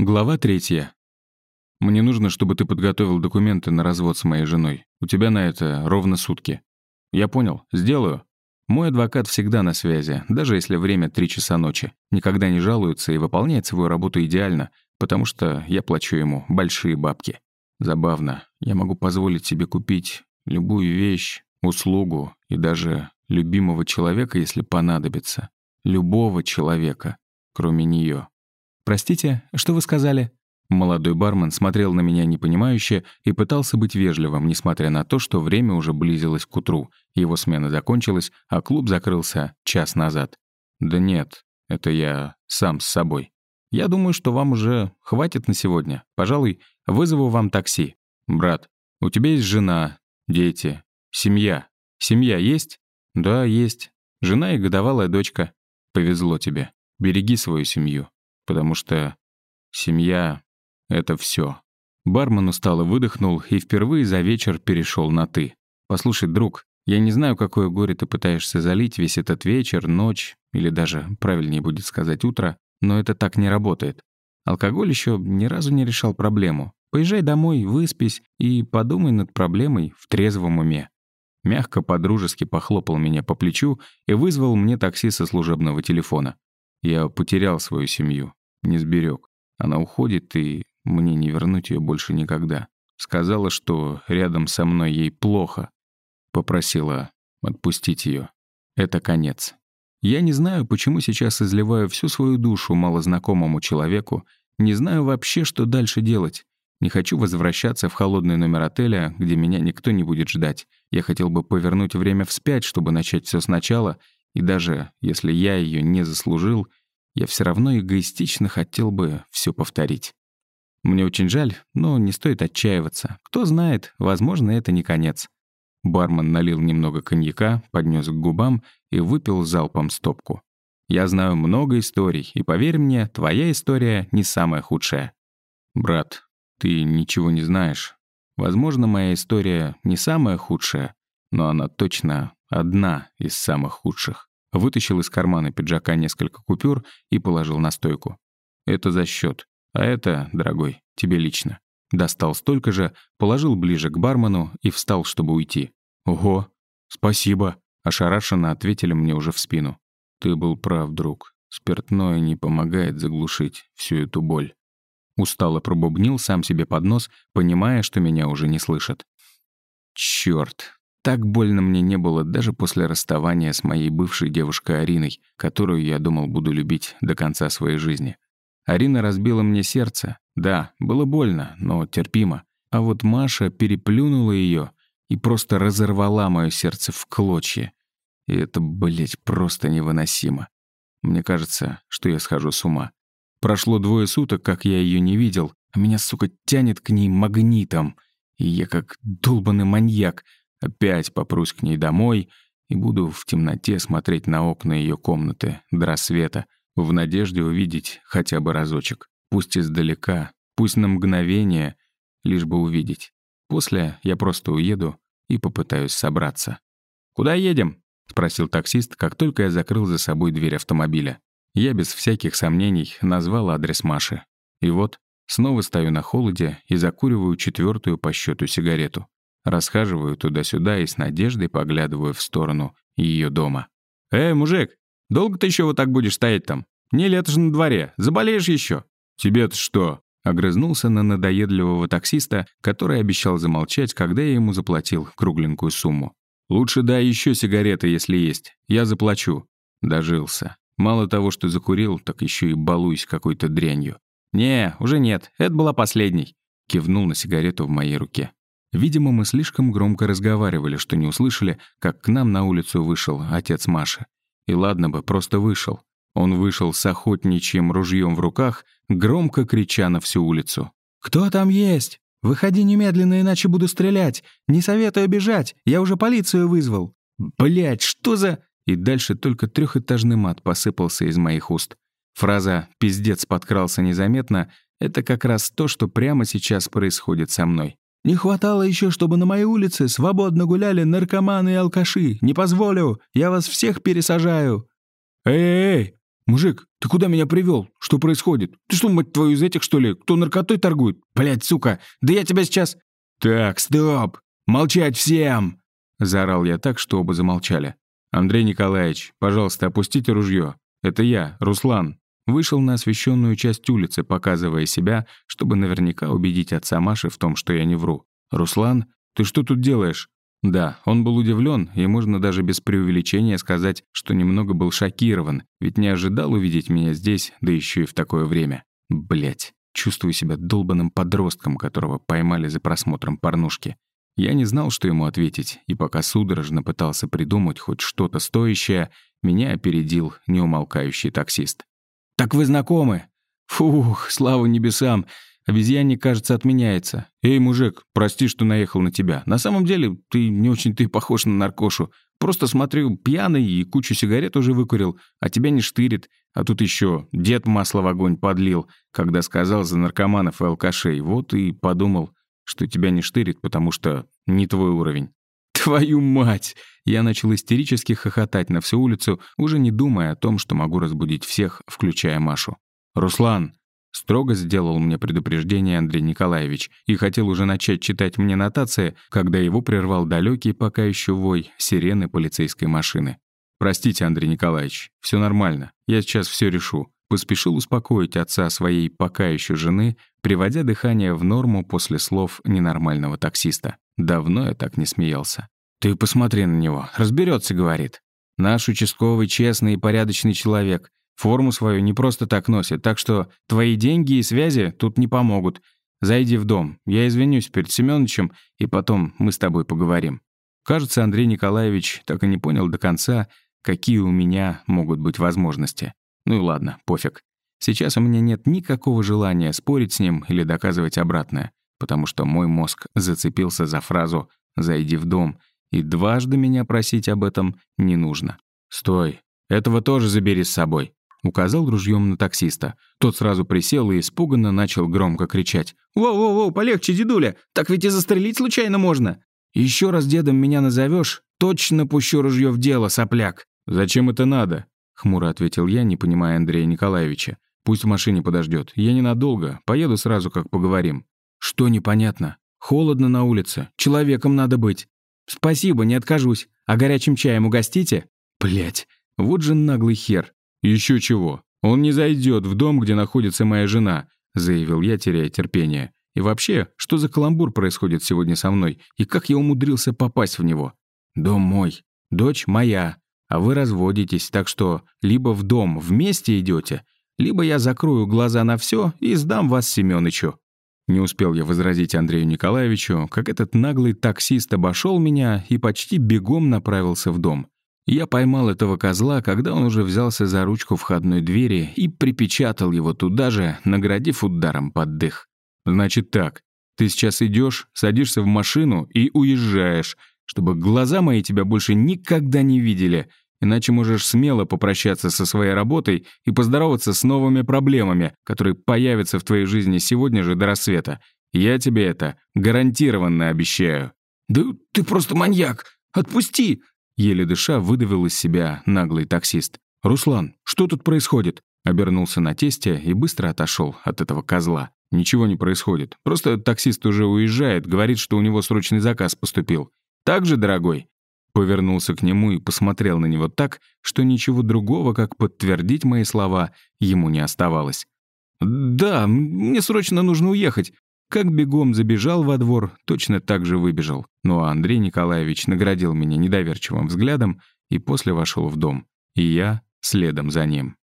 Глава третья. Мне нужно, чтобы ты подготовил документы на развод с моей женой. У тебя на это ровно сутки. Я понял. Сделаю. Мой адвокат всегда на связи, даже если время три часа ночи. Никогда не жалуется и выполняет свою работу идеально, потому что я плачу ему большие бабки. Забавно. Я могу позволить себе купить любую вещь, услугу и даже любимого человека, если понадобится. Любого человека, кроме нее. «Простите, что вы сказали?» Молодой бармен смотрел на меня непонимающе и пытался быть вежливым, несмотря на то, что время уже близилось к утру. Его смена закончилась, а клуб закрылся час назад. «Да нет, это я сам с собой. Я думаю, что вам уже хватит на сегодня. Пожалуй, вызову вам такси. Брат, у тебя есть жена, дети, семья. Семья есть?» «Да, есть. Жена и годовалая дочка. Повезло тебе. Береги свою семью потому что семья — это все. Бармен устало выдохнул и впервые за вечер перешел на «ты». «Послушай, друг, я не знаю, какое горе ты пытаешься залить весь этот вечер, ночь, или даже, правильнее будет сказать, утро, но это так не работает. Алкоголь еще ни разу не решал проблему. Поезжай домой, выспись и подумай над проблемой в трезвом уме». Мягко, подружески похлопал меня по плечу и вызвал мне такси со служебного телефона. Я потерял свою семью, не сберег. Она уходит, и мне не вернуть ее больше никогда. Сказала, что рядом со мной ей плохо. Попросила отпустить ее. Это конец. Я не знаю, почему сейчас изливаю всю свою душу малознакомому человеку, не знаю вообще, что дальше делать. Не хочу возвращаться в холодный номер отеля, где меня никто не будет ждать. Я хотел бы повернуть время вспять, чтобы начать все сначала, и даже если я ее не заслужил, я все равно эгоистично хотел бы все повторить. Мне очень жаль, но не стоит отчаиваться. Кто знает, возможно, это не конец. Бармен налил немного коньяка, поднес к губам и выпил залпом стопку. Я знаю много историй, и поверь мне, твоя история не самая худшая. Брат, ты ничего не знаешь. Возможно, моя история не самая худшая, но она точно одна из самых худших. Вытащил из кармана пиджака несколько купюр и положил на стойку. «Это за счет, А это, дорогой, тебе лично». Достал столько же, положил ближе к бармену и встал, чтобы уйти. «Ого, спасибо», — ошарашенно ответили мне уже в спину. «Ты был прав, друг. Спиртное не помогает заглушить всю эту боль». Устало пробубнил сам себе под нос, понимая, что меня уже не слышат. «Чёрт, так больно мне не было даже после расставания с моей бывшей девушкой Ариной, которую я думал буду любить до конца своей жизни. Арина разбила мне сердце. Да, было больно, но терпимо. А вот Маша переплюнула ее и просто разорвала мое сердце в клочья. И это, блядь, просто невыносимо. Мне кажется, что я схожу с ума. Прошло двое суток, как я ее не видел, а меня, сука, тянет к ней магнитом. И я как долбанный маньяк — Опять попрусь к ней домой и буду в темноте смотреть на окна ее комнаты до рассвета, в надежде увидеть хотя бы разочек. Пусть издалека, пусть на мгновение, лишь бы увидеть. После я просто уеду и попытаюсь собраться. «Куда едем?» — спросил таксист, как только я закрыл за собой дверь автомобиля. Я без всяких сомнений назвал адрес Маши. И вот, снова стою на холоде и закуриваю четвертую по счету сигарету. Расхаживаю туда-сюда и с надеждой поглядываю в сторону ее дома. «Эй, мужик, долго ты еще вот так будешь стоять там? Не лето же на дворе, заболеешь еще. «Тебе-то что?» Огрызнулся на надоедливого таксиста, который обещал замолчать, когда я ему заплатил кругленькую сумму. «Лучше дай еще сигареты, если есть. Я заплачу». Дожился. Мало того, что закурил, так еще и балуюсь какой-то дрянью. «Не, уже нет. Это была последней». Кивнул на сигарету в моей руке. Видимо, мы слишком громко разговаривали, что не услышали, как к нам на улицу вышел отец Маши. И ладно бы, просто вышел. Он вышел с охотничьим ружьем в руках, громко крича на всю улицу. «Кто там есть? Выходи немедленно, иначе буду стрелять. Не советую бежать, я уже полицию вызвал». Блять, что за...» И дальше только трехэтажный мат посыпался из моих уст. Фраза «пиздец подкрался незаметно» — это как раз то, что прямо сейчас происходит со мной. Не хватало еще, чтобы на моей улице свободно гуляли наркоманы и алкаши. Не позволю, я вас всех пересажаю». «Эй-эй-эй, «Мужик, ты куда меня привел? Что происходит? Ты что, мать твою, из этих, что ли? Кто наркотой торгует? Блядь, сука! Да я тебя сейчас...» «Так, стоп! Молчать всем!» Заорал я так, что оба замолчали. «Андрей Николаевич, пожалуйста, опустите ружье. Это я, Руслан». Вышел на освещенную часть улицы, показывая себя, чтобы наверняка убедить отца Маши в том, что я не вру. «Руслан, ты что тут делаешь?» Да, он был удивлен, и можно даже без преувеличения сказать, что немного был шокирован, ведь не ожидал увидеть меня здесь, да еще и в такое время. Блять, чувствую себя долбанным подростком, которого поймали за просмотром порнушки. Я не знал, что ему ответить, и пока судорожно пытался придумать хоть что-то стоящее, меня опередил неумолкающий таксист. «Так вы знакомы?» «Фух, слава небесам! Обезьянник, кажется, отменяется. Эй, мужик, прости, что наехал на тебя. На самом деле, ты не очень ты похож на наркошу. Просто смотрю, пьяный и кучу сигарет уже выкурил, а тебя не штырит. А тут еще дед масло в огонь подлил, когда сказал за наркоманов и алкашей. Вот и подумал, что тебя не штырит, потому что не твой уровень. Твою мать! Я начал истерически хохотать на всю улицу, уже не думая о том, что могу разбудить всех, включая Машу. «Руслан, Строго сделал мне предупреждение Андрей Николаевич и хотел уже начать читать мне нотации, когда его прервал далекий пока еще вой сирены полицейской машины. «Простите, Андрей Николаевич, все нормально, я сейчас все решу». Поспешил успокоить отца своей пока еще жены, приводя дыхание в норму после слов ненормального таксиста. Давно я так не смеялся. «Ты посмотри на него, разберется, говорит. Наш участковый честный и порядочный человек. Форму свою не просто так носит, так что твои деньги и связи тут не помогут. Зайди в дом, я извинюсь перед Семёнычем, и потом мы с тобой поговорим». Кажется, Андрей Николаевич так и не понял до конца, какие у меня могут быть возможности. Ну и ладно, пофиг. Сейчас у меня нет никакого желания спорить с ним или доказывать обратное, потому что мой мозг зацепился за фразу «зайди в дом», и дважды меня просить об этом не нужно. «Стой, этого тоже забери с собой», Указал ружьем на таксиста. Тот сразу присел и испуганно начал громко кричать. «Воу-воу-воу, полегче, дедуля! Так ведь и застрелить случайно можно!» «Еще раз дедом меня назовешь, точно пущу ружье в дело, сопляк!» «Зачем это надо?» — хмуро ответил я, не понимая Андрея Николаевича. «Пусть в машине подождет. Я ненадолго. Поеду сразу, как поговорим». «Что непонятно? Холодно на улице. Человеком надо быть». «Спасибо, не откажусь. А горячим чаем угостите?» Блять, вот же наглый хер. Еще чего. Он не зайдет в дом, где находится моя жена», — заявил я, теряя терпение. «И вообще, что за каламбур происходит сегодня со мной, и как я умудрился попасть в него? Дом мой, дочь моя, а вы разводитесь, так что либо в дом вместе идете, либо я закрою глаза на все и сдам вас Семёнычу». Не успел я возразить Андрею Николаевичу, как этот наглый таксист обошел меня и почти бегом направился в дом. Я поймал этого козла, когда он уже взялся за ручку входной двери и припечатал его туда же, наградив ударом под дых. «Значит так, ты сейчас идешь, садишься в машину и уезжаешь, чтобы глаза мои тебя больше никогда не видели, иначе можешь смело попрощаться со своей работой и поздороваться с новыми проблемами, которые появятся в твоей жизни сегодня же до рассвета. Я тебе это гарантированно обещаю». «Да ты просто маньяк! Отпусти!» Еле дыша, выдавил из себя наглый таксист. «Руслан, что тут происходит?» Обернулся на тесте и быстро отошел от этого козла. «Ничего не происходит. Просто таксист уже уезжает, говорит, что у него срочный заказ поступил. Так же, дорогой?» Повернулся к нему и посмотрел на него так, что ничего другого, как подтвердить мои слова, ему не оставалось. «Да, мне срочно нужно уехать. Как бегом забежал во двор, точно так же выбежал. Ну Андрей Николаевич наградил меня недоверчивым взглядом и после вошел в дом. И я следом за ним.